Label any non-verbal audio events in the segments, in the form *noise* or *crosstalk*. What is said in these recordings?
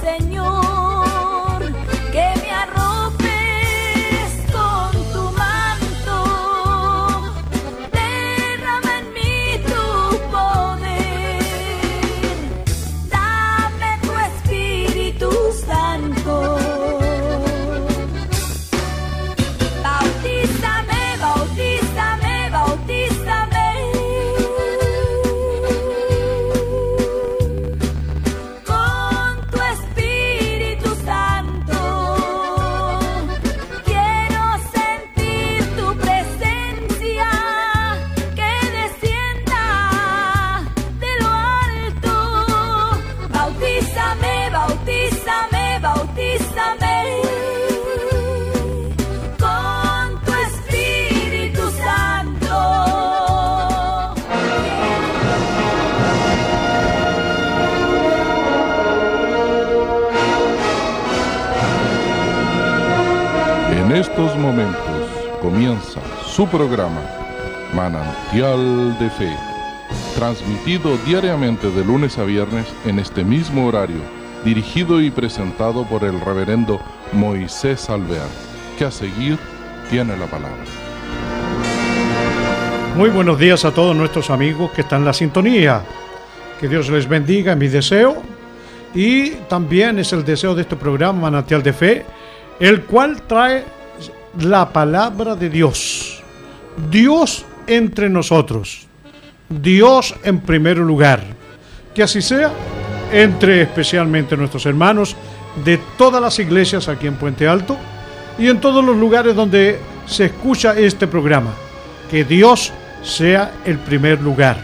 Señor. Su programa, Manantial de Fe, transmitido diariamente de lunes a viernes en este mismo horario, dirigido y presentado por el reverendo Moisés Alvear, que a seguir tiene la palabra. Muy buenos días a todos nuestros amigos que están en la sintonía. Que Dios les bendiga, mi deseo. Y también es el deseo de este programa Manantial de Fe, el cual trae la palabra de Dios Dios entre nosotros. Dios en primer lugar. Que así sea entre especialmente nuestros hermanos de todas las iglesias aquí en Puente Alto y en todos los lugares donde se escucha este programa. Que Dios sea el primer lugar.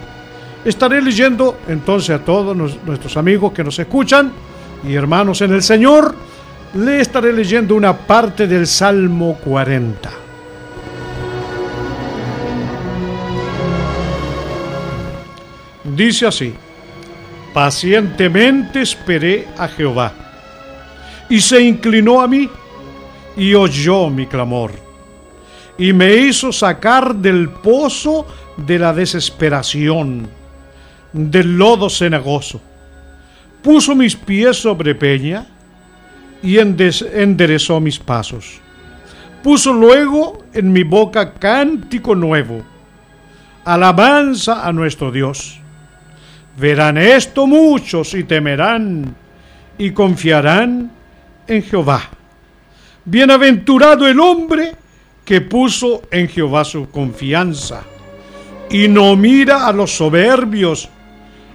Estaré leyendo entonces a todos nuestros amigos que nos escuchan y hermanos en el Señor, le estaré leyendo una parte del Salmo 40. Dice así, pacientemente esperé a Jehová, y se inclinó a mí, y oyó mi clamor, y me hizo sacar del pozo de la desesperación, del lodo cenagoso. Puso mis pies sobre peña, y enderezó mis pasos. Puso luego en mi boca cántico nuevo, alabanza a nuestro Dios Verán esto muchos y temerán y confiarán en Jehová. Bienaventurado el hombre que puso en Jehová su confianza y no mira a los soberbios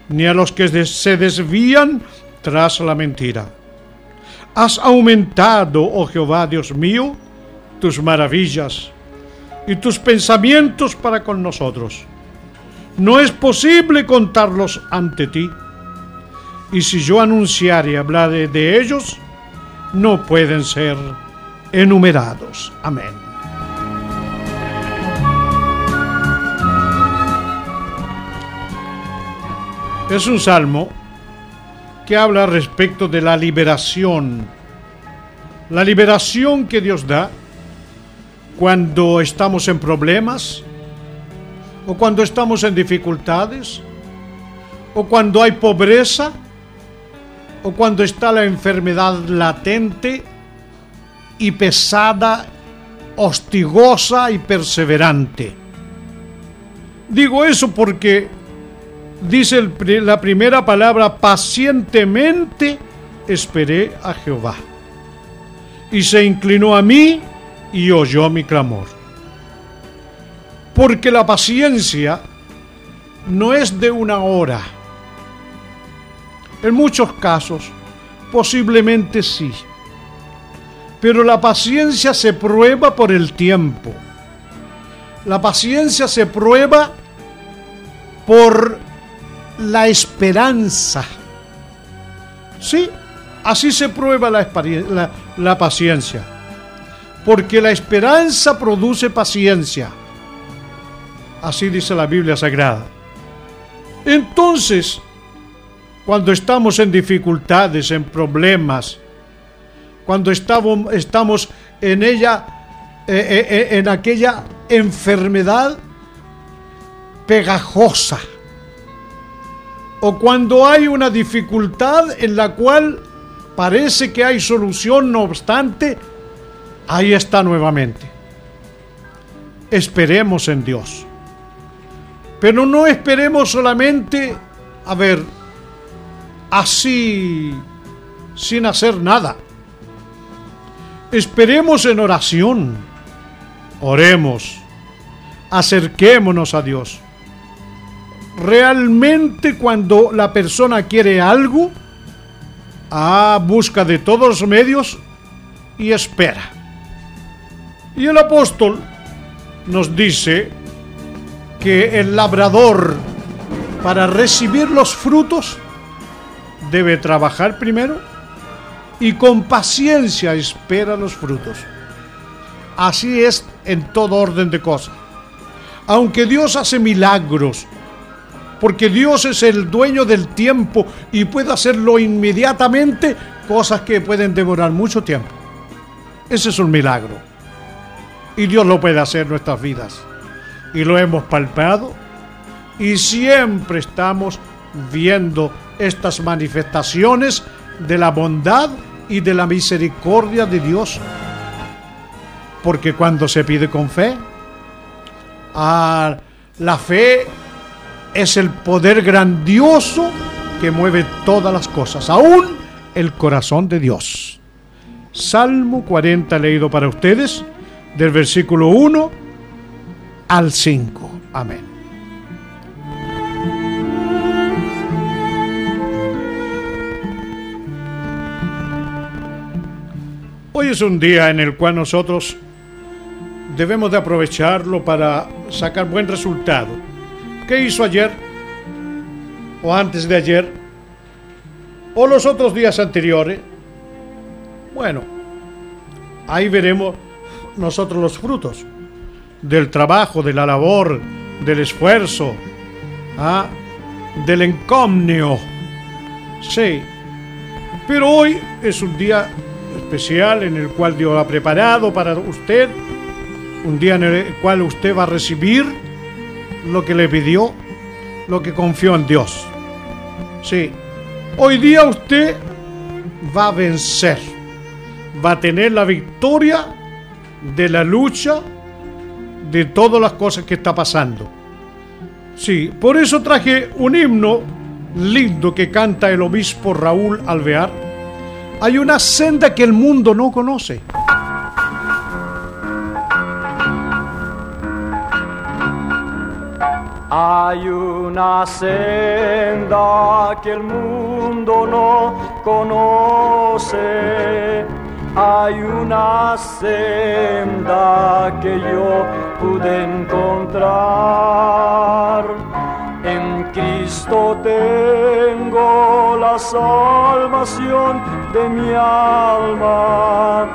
ni a los que se desvían tras la mentira. Has aumentado, oh Jehová, Dios mío, tus maravillas y tus pensamientos para con nosotros no es posible contarlos ante ti. Y si yo anunciare y hablare de ellos, no pueden ser enumerados. Amén. Es un salmo que habla respecto de la liberación, la liberación que Dios da cuando estamos en problemas, o cuando estamos en dificultades, o cuando hay pobreza, o cuando está la enfermedad latente y pesada, hostigosa y perseverante. Digo eso porque dice la primera palabra, pacientemente esperé a Jehová. Y se inclinó a mí y oyó mi clamor. Porque la paciencia no es de una hora. En muchos casos, posiblemente sí. Pero la paciencia se prueba por el tiempo. La paciencia se prueba por la esperanza. Sí, así se prueba la, la, la paciencia. Porque la esperanza produce paciencia. Así dice la Biblia Sagrada. Entonces, cuando estamos en dificultades, en problemas, cuando estamos, en ella, eh, eh, eh, en aquella enfermedad pegajosa, o cuando hay una dificultad en la cual parece que hay solución, no obstante, ahí está nuevamente. Esperemos en Dios. Pero no esperemos solamente, a ver, así, sin hacer nada. Esperemos en oración. Oremos. Acerquémonos a Dios. Realmente cuando la persona quiere algo, busca de todos los medios y espera. Y el apóstol nos dice que el labrador para recibir los frutos debe trabajar primero y con paciencia espera los frutos. Así es en todo orden de cosas. Aunque Dios hace milagros, porque Dios es el dueño del tiempo y puede hacerlo inmediatamente, cosas que pueden demorar mucho tiempo. Ese es un milagro. Y Dios lo puede hacer en nuestras vidas y lo hemos palpado y siempre estamos viendo estas manifestaciones de la bondad y de la misericordia de Dios. Porque cuando se pide con fe, la fe es el poder grandioso que mueve todas las cosas, aún el corazón de Dios. Salmo 40 leído para ustedes, del versículo 1 al 5. Amén. Hoy es un día en el cual nosotros debemos de aprovecharlo para sacar buen resultado. ¿Qué hizo ayer? ¿O antes de ayer? ¿O los otros días anteriores? Bueno, ahí veremos nosotros los frutos del trabajo, de la labor, del esfuerzo, ¿ah? del encomnio. Sí, pero hoy es un día especial en el cual Dios ha preparado para usted, un día en el cual usted va a recibir lo que le pidió, lo que confió en Dios. Sí, hoy día usted va a vencer, va a tener la victoria de la lucha de todas las cosas que está pasando. Sí, por eso traje un himno lindo que canta el obispo Raúl Alvear. Hay una senda que el mundo no conoce. Hay una senda que el mundo no conoce hay una senda que yo pude encontrar. En Cristo tengo la salvación de mi alma.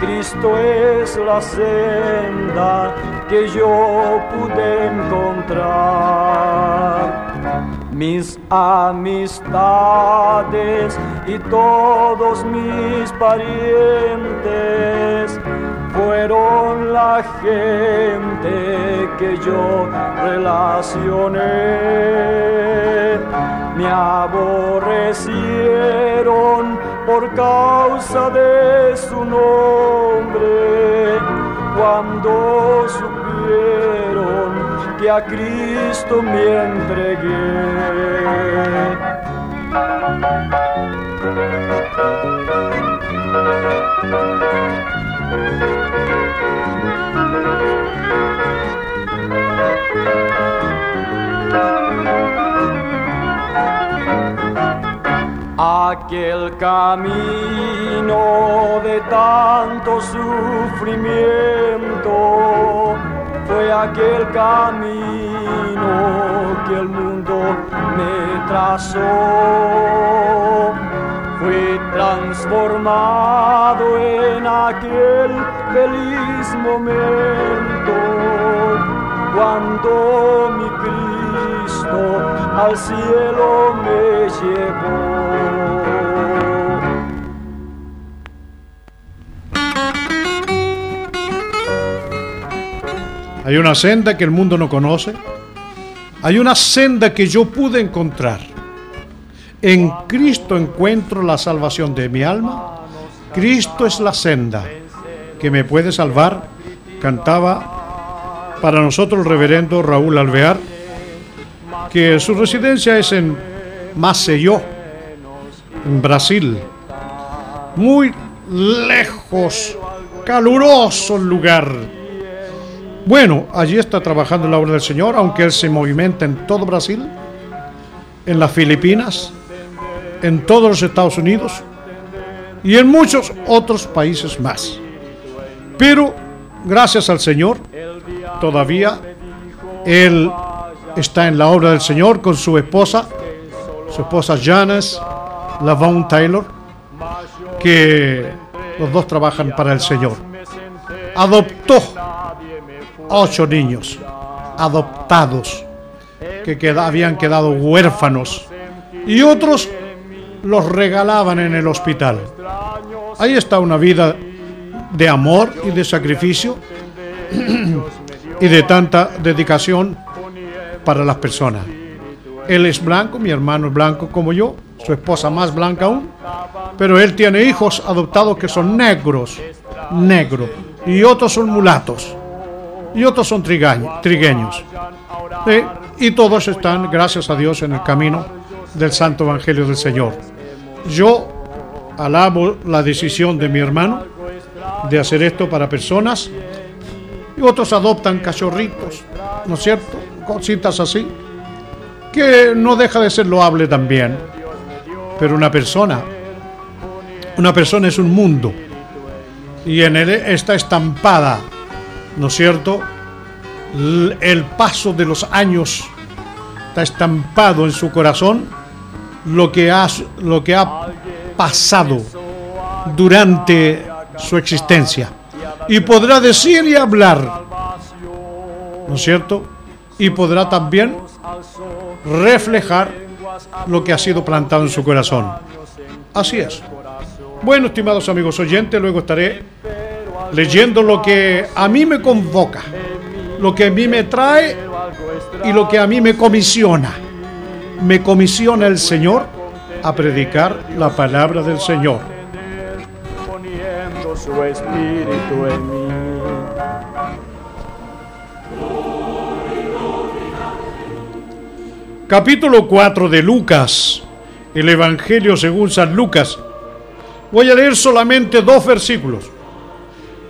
Cristo es la senda que yo pude encontrar mis amistades y todos mis parientes fueron la gente que yo relacioné. Me aborrecieron por causa de su nombre cuando que a Cristo me entregué. Aquel camino de tanto sufrimiento fue aquel camino que el mundo me trazó. Fui transformado en aquel feliz momento cuando mi Cristo al cielo me llevó. Hay una senda que el mundo no conoce. Hay una senda que yo pude encontrar. En Cristo encuentro la salvación de mi alma. Cristo es la senda que me puede salvar. Cantaba para nosotros el reverendo Raúl Alvear, que su residencia es en Maceió, en Brasil. Muy lejos, caluroso lugar. Bueno, allí está trabajando la obra del Señor, aunque Él se movimenta en todo Brasil, en las Filipinas, en todos los Estados Unidos y en muchos otros países más. Pero, gracias al Señor, todavía Él está en la obra del Señor con su esposa, su esposa Janice Lavon Taylor, que los dos trabajan para el Señor. Adoptó ocho niños adoptados que habían quedado huérfanos y otros los regalaban en el hospital. Ahí está una vida de amor y de sacrificio *clears throat* y de tanta dedicación para las personas. Él es blanco, mi hermano es blanco como yo, su esposa más blanca aún, pero él tiene hijos adoptados que son negros, negros, y otros son mulatos, y otros son trigueños. Y todos están, gracias a Dios, en el camino del Santo Evangelio del Señor. Yo alabo la decisión de mi hermano de hacer esto para personas y otros adoptan cachorritos, ¿no es cierto? Cositas así, que no deja de ser loable también. Pero una persona, una persona es un mundo y en él está estampada, ¿no es cierto? El paso de los años está estampado en su corazón lo que ha, lo que ha pasado durante su existencia. Y podrá decir y hablar, ¿no es cierto? Y podrá también reflejar lo que ha sido plantado en su corazón. Así es. Bueno, estimados amigos oyentes, luego estaré leyendo lo que a mí me convoca, lo que a mí me trae y lo que a mí me comisiona. Me comisiona el Señor a predicar la palabra del Señor. Poniendo su espíritu en mí. Capítulo 4 de Lucas, el Evangelio según San Lucas. Voy a leer solamente dos versículos.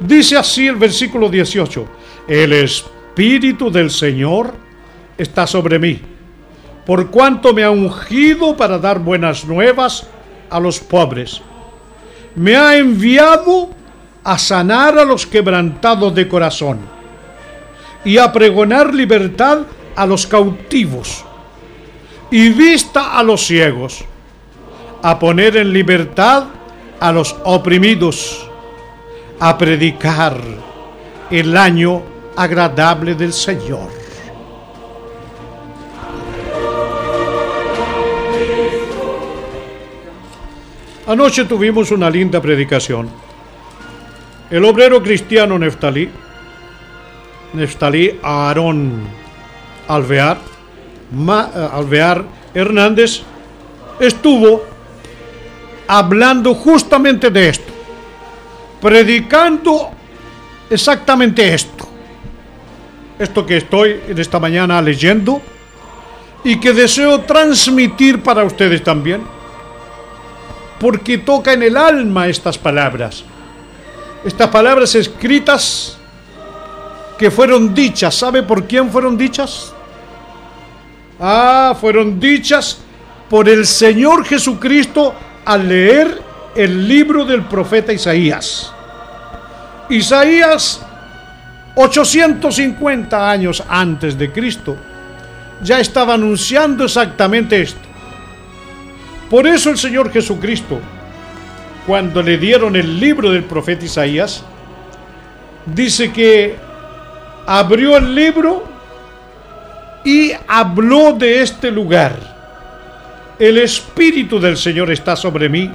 Dice así el versículo 18, el Espíritu del Señor está sobre mí por cuanto me ha ungido para dar buenas nuevas a los pobres. Me ha enviado a sanar a los quebrantados de corazón y a pregonar libertad a los cautivos y vista a los ciegos, a poner en libertad a los oprimidos, a predicar el año agradable del Señor. Anoche tuvimos una linda predicación. El obrero cristiano Neftalí, Neftalí Aarón Alvear, eh, Alvear Hernández, estuvo hablando justamente de esto, predicando exactamente esto, esto que estoy en esta mañana leyendo y que deseo transmitir para ustedes también porque toca en el alma estas palabras. Estas palabras escritas que fueron dichas, ¿sabe por quién fueron dichas? Ah, fueron dichas por el Señor Jesucristo al leer el libro del profeta Isaías. Isaías, 850 años antes de Cristo, ya estaba anunciando exactamente esto. Por eso el Señor Jesucristo, cuando le dieron el libro del profeta Isaías, dice que abrió el libro y habló de este lugar. El Espíritu del Señor está sobre mí,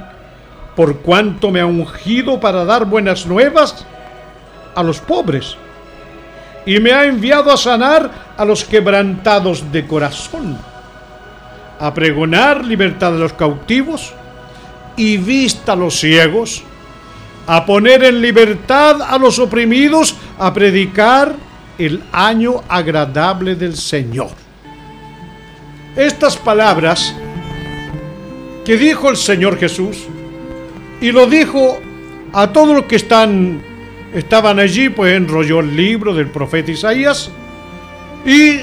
por cuanto me ha ungido para dar buenas nuevas a los pobres, y me ha enviado a sanar a los quebrantados de corazón a pregonar libertad a los cautivos y vista a los ciegos, a poner en libertad a los oprimidos, a predicar el año agradable del Señor. Estas palabras que dijo el Señor Jesús y lo dijo a todos los que están estaban allí, pues enrolló el libro del profeta Isaías y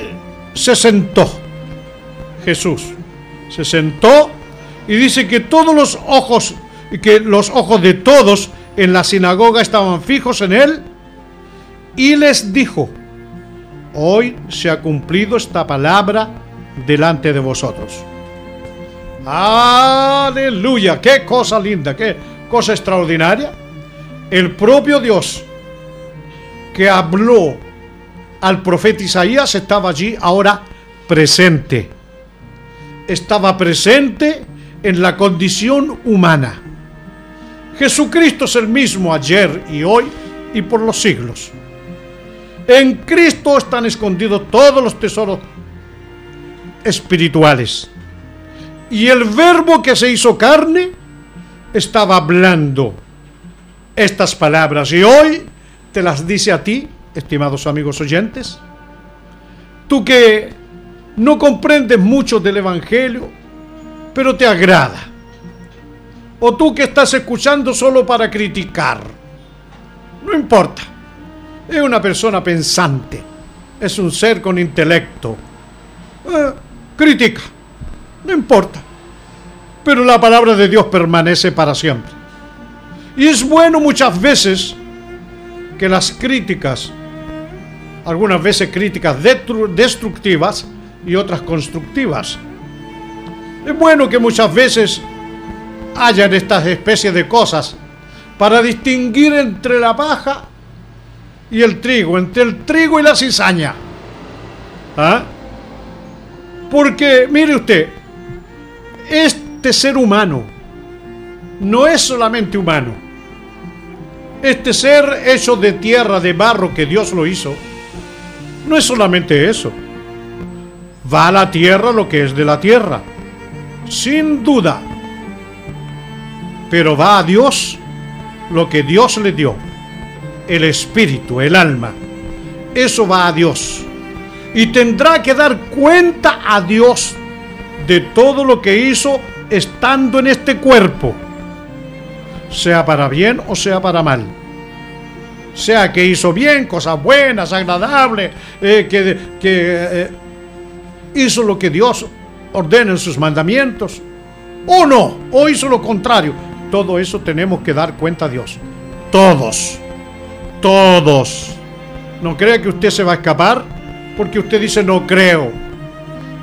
se sentó. Jesús se sentó y dice que todos los ojos y que los ojos de todos en la sinagoga estaban fijos en él y les dijo: Hoy se ha cumplido esta palabra delante de vosotros. Aleluya, qué cosa linda, qué cosa extraordinaria. El propio Dios que habló al profeta Isaías estaba allí ahora presente. Estaba presente en la condición humana. Jesucristo es el mismo ayer y hoy y por los siglos. En Cristo están escondidos todos los tesoros espirituales. Y el verbo que se hizo carne estaba hablando estas palabras. Y hoy te las dice a ti, estimados amigos oyentes. Tú que no comprendes mucho del Evangelio, pero te agrada. O tú que estás escuchando solo para criticar. No importa. Es una persona pensante. Es un ser con intelecto. Eh, critica. No importa. Pero la palabra de Dios permanece para siempre. Y es bueno muchas veces que las críticas, algunas veces críticas destructivas y otras constructivas, es bueno que muchas veces hayan estas especies de cosas para distinguir entre la paja y el trigo, entre el trigo y la cizaña. ¿Ah? Porque, mire usted, este ser humano no es solamente humano. Este ser hecho de tierra, de barro que Dios lo hizo, no es solamente eso. Va a la tierra lo que es de la tierra sin duda. Pero va a Dios lo que Dios le dio, el espíritu, el alma. Eso va a Dios. Y tendrá que dar cuenta a Dios de todo lo que hizo estando en este cuerpo, sea para bien o sea para mal. Sea que hizo bien, cosas buenas, agradables, eh, que, eh, hizo lo que Dios ordenen sus mandamientos, o no, o hizo lo contrario. Todo eso tenemos que dar cuenta a Dios. Todos, todos. No crea que usted se va a escapar porque usted dice no creo.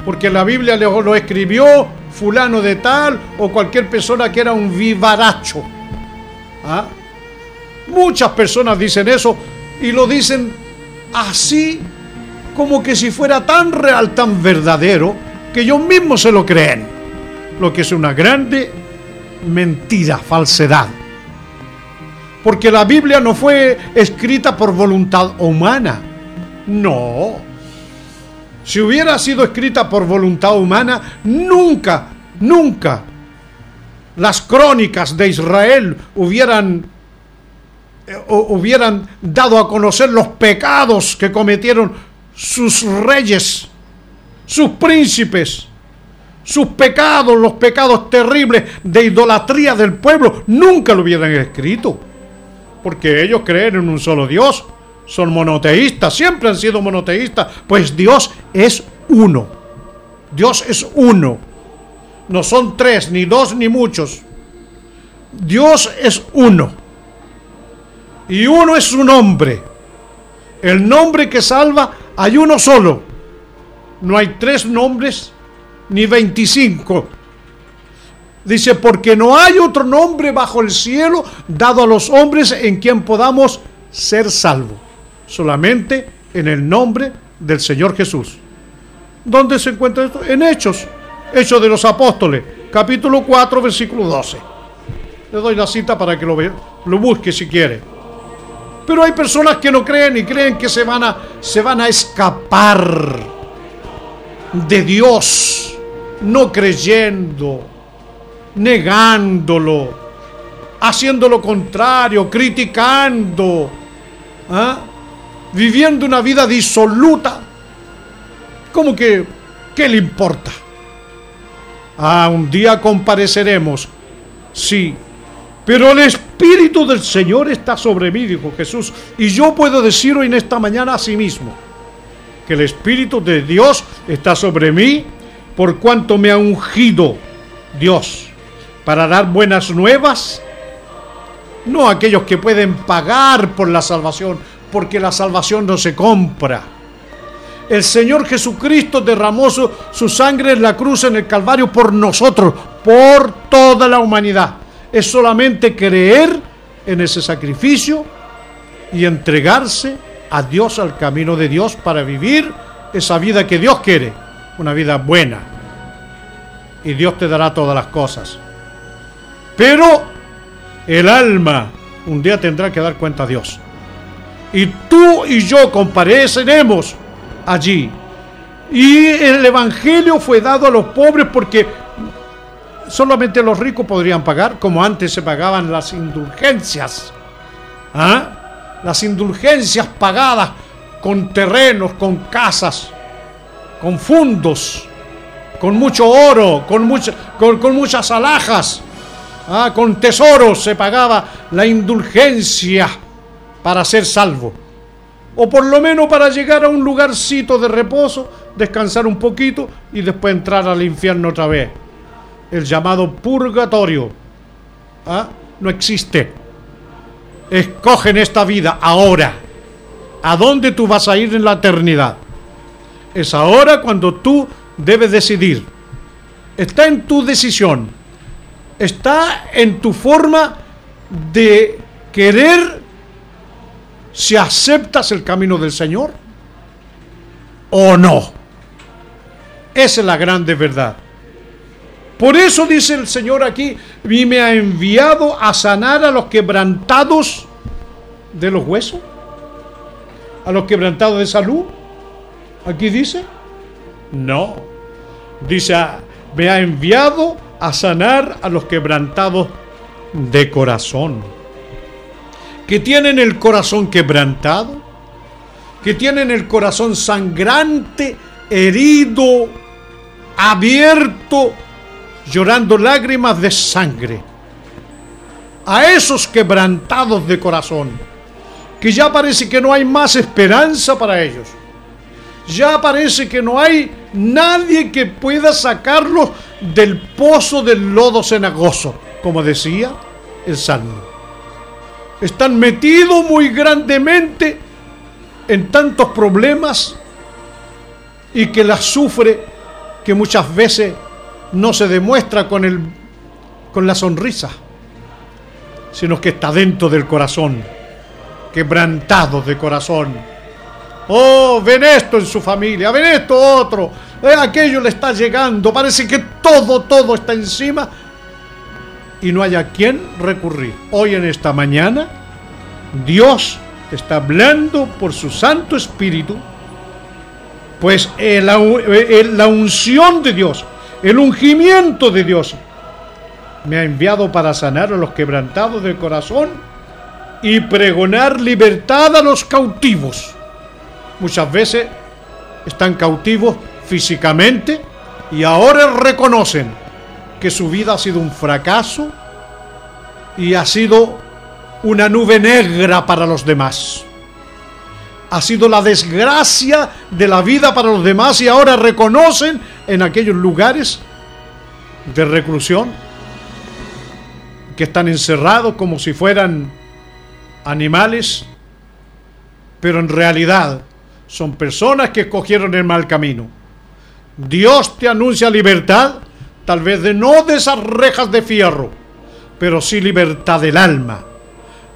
Porque la Biblia lo escribió fulano de tal o cualquier persona que era un vivaracho. ¿Ah? Muchas personas dicen eso y lo dicen así como que si fuera tan real, tan verdadero, que ellos mismos se lo creen, lo que es una grande mentira, falsedad. Porque la Biblia no fue escrita por voluntad humana, no. Si hubiera sido escrita por voluntad humana, nunca, nunca las crónicas de Israel hubieran eh, hubieran dado a conocer los pecados que cometieron sus reyes sus príncipes, sus pecados, los pecados terribles de idolatría del pueblo, nunca lo hubieran escrito. Porque ellos creen en un solo Dios, son monoteístas, siempre han sido monoteístas, pues Dios es uno. Dios es uno. No son tres, ni dos, ni muchos. Dios es uno. Y uno es su nombre. El nombre que salva hay uno solo no hay tres nombres ni veinticinco. Dice, porque no hay otro nombre bajo el cielo dado a los hombres en quien podamos ser salvos. Solamente en el nombre del Señor Jesús. ¿Dónde se encuentra esto? En Hechos. Hechos de los Apóstoles, capítulo 4, versículo 12. Le doy la cita para que lo, vea, lo busque si quiere. Pero hay personas que no creen y creen que se van a, se van a escapar de Dios no creyendo, negándolo, haciendo lo contrario, criticando, ¿ah? Viviendo una vida disoluta, como que, ¿qué le importa? Ah, un día compareceremos, sí, pero el Espíritu del Señor está sobre mí, dijo Jesús, y yo puedo decir hoy en esta mañana a sí mismo, que el Espíritu de Dios está sobre mí, por cuanto me ha ungido Dios para dar buenas nuevas, no aquellos que pueden pagar por la salvación, porque la salvación no se compra. El Señor Jesucristo derramó su, sangre en la cruz en el Calvario por nosotros, por toda la humanidad. Es solamente creer en ese sacrificio y entregarse a Dios, al camino de Dios, para vivir esa vida que Dios quiere, una vida buena. Y Dios te dará todas las cosas. Pero el alma un día tendrá que dar cuenta a Dios y tú y yo compareceremos allí. Y el Evangelio fue dado a los pobres porque solamente los ricos podrían pagar, como antes se pagaban las indulgencias. ¿Ah? Las indulgencias pagadas con terrenos, con casas, con fundos, con mucho oro, con, con, muchas alhajas, ¿ah? con tesoros se pagaba la indulgencia para ser salvo. O por lo menos para llegar a un lugarcito de reposo, descansar un poquito y después entrar al infierno otra vez. El llamado purgatorio. ¿Ah? No existe. Escoge en esta vida ahora. ¿A dónde tú vas a ir en la eternidad? Es ahora cuando tú debes decidir. Está en tu decisión. Está en tu forma de querer si aceptas el camino del Señor o no. Esa es la grande verdad. Por eso dice el Señor aquí, y me ha enviado a sanar a los quebrantados de los huesos, a los quebrantados de salud. Aquí dice, no, dice, me ha enviado a sanar a los quebrantados de corazón que tienen el corazón quebrantado, que tienen el corazón sangrante, herido, abierto, llorando lágrimas de sangre. A esos quebrantados de corazón, que ya parece que no hay más esperanza para ellos. Ya parece que no hay nadie que pueda sacarlos del pozo del lodo cenagoso, como decía el Salmo están metidos muy grandemente en tantos problemas y que las sufre que muchas veces no se demuestra con, el, con la sonrisa, sino que está dentro del corazón, quebrantado de corazón. Oh, ven esto en su familia, ven esto otro, eh, aquello le está llegando, parece que todo, todo está encima y no haya quien recurrir. Hoy en esta mañana, Dios está hablando por su Santo Espíritu, pues eh, la, eh, la unción de Dios, el ungimiento de Dios, me ha enviado para sanar a los quebrantados del corazón y pregonar libertad a los cautivos. Muchas veces están cautivos físicamente y ahora reconocen que su vida ha sido un fracaso y ha sido una nube negra para los demás. Ha sido la desgracia de la vida para los demás y ahora reconocen en aquellos lugares de reclusión que están encerrados como si fueran animales, pero en realidad son personas que escogieron el mal camino. Dios te anuncia libertad tal vez de no de esas rejas de fierro, pero sí libertad del alma,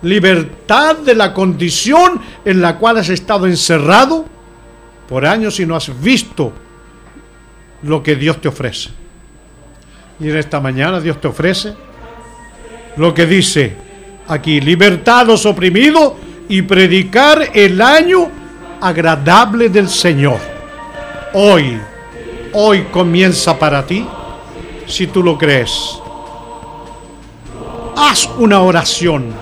libertad de la condición en la cual has estado encerrado por años y no has visto lo que Dios te ofrece. Y en esta mañana Dios te ofrece lo que dice aquí, libertad los oprimidos y predicar el año agradable del Señor. Hoy hoy comienza para ti, si tú lo crees. Haz una oración.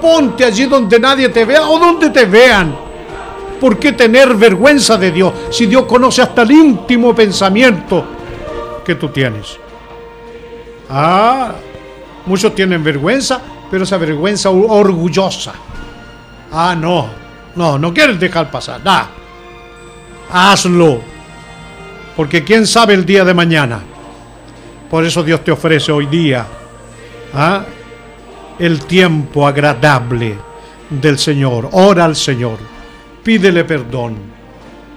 Ponte allí donde nadie te vea o donde te vean. ¿Por qué tener vergüenza de Dios si Dios conoce hasta el íntimo pensamiento que tú tienes? Ah, muchos tienen vergüenza, pero esa vergüenza orgullosa. Ah, no, no, no quieres dejar pasar. nada. Hazlo. Porque quién sabe el día de mañana. Por eso Dios te ofrece hoy día ¿ah? el tiempo agradable del Señor. Ora al Señor. Pídele perdón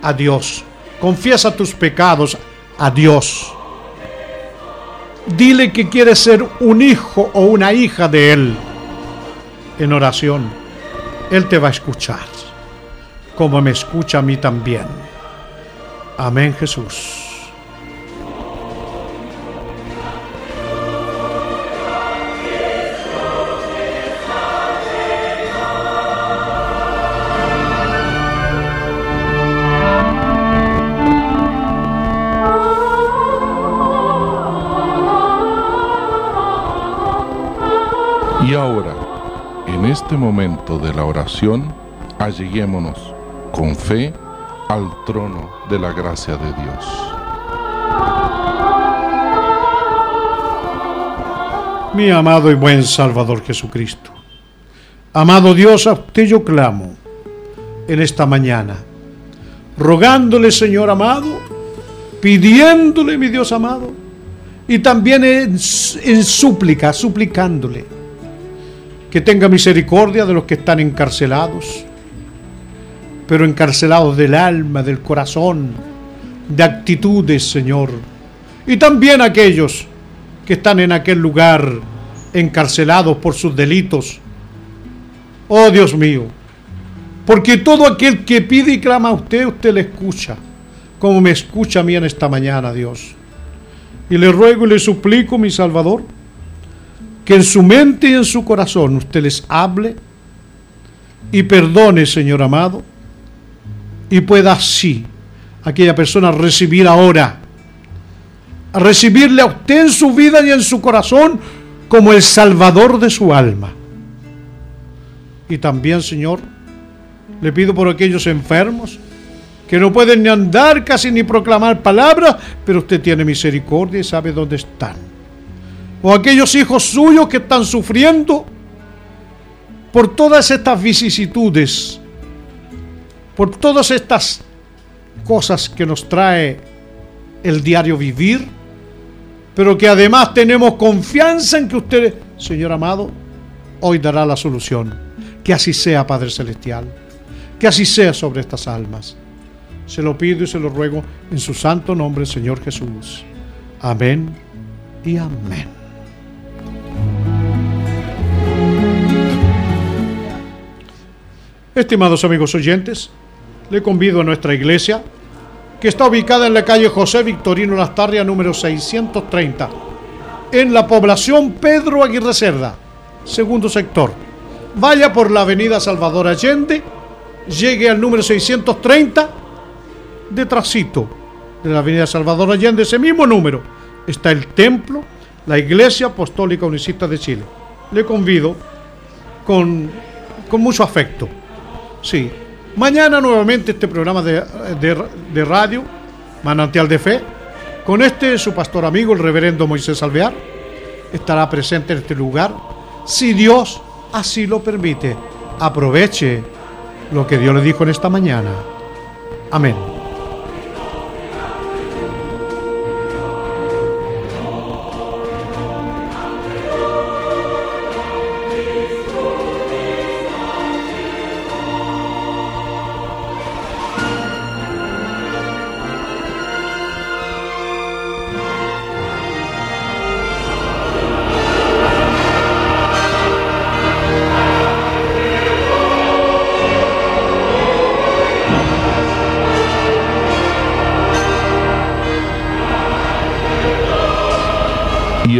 a Dios. Confiesa tus pecados a Dios. Dile que quieres ser un hijo o una hija de Él en oración. Él te va a escuchar, como me escucha a mí también. Amén Jesús. Y ahora, en este momento de la oración, alleguémonos con fe al trono de la gracia de Dios. Mi amado y buen Salvador Jesucristo, amado Dios, a usted yo clamo en esta mañana, rogándole, Señor amado, pidiéndole, mi Dios amado, y también en, en súplica, suplicándole que tenga misericordia de los que están encarcelados, pero encarcelados del alma, del corazón, de actitudes, Señor. Y también aquellos que están en aquel lugar encarcelados por sus delitos. Oh Dios mío, porque todo aquel que pide y clama a usted, usted le escucha, como me escucha a mí en esta mañana, Dios. Y le ruego y le suplico, mi Salvador, que en su mente y en su corazón usted les hable y perdone, Señor amado, y pueda así aquella persona recibir ahora, recibirle a usted en su vida y en su corazón como el Salvador de su alma. Y también, Señor, le pido por aquellos enfermos que no pueden ni andar casi ni proclamar palabras, pero usted tiene misericordia y sabe dónde están o aquellos hijos suyos que están sufriendo por todas estas vicisitudes, por todas estas cosas que nos trae el diario vivir, pero que además tenemos confianza en que usted, Señor amado, hoy dará la solución. Que así sea, Padre Celestial, que así sea sobre estas almas. Se lo pido y se lo ruego en su santo nombre, Señor Jesús. Amén y amén. Estimados amigos oyentes, le convido a nuestra iglesia, que está ubicada en la calle José Victorino Lastarria, número 630, en la población Pedro Aguirre Cerda, segundo sector. Vaya por la avenida Salvador Allende, llegue al número 630, detrásito de la avenida Salvador Allende, ese mismo número, está el templo, la Iglesia Apostólica Unicista de Chile. Le convido con, con mucho afecto Sí. Mañana nuevamente este programa de, de, radio, Manantial de Fe, con este su pastor amigo, el reverendo Moisés Alvear, estará presente en este lugar, si Dios así lo permite. Aproveche lo que Dios le dijo en esta mañana. Amén.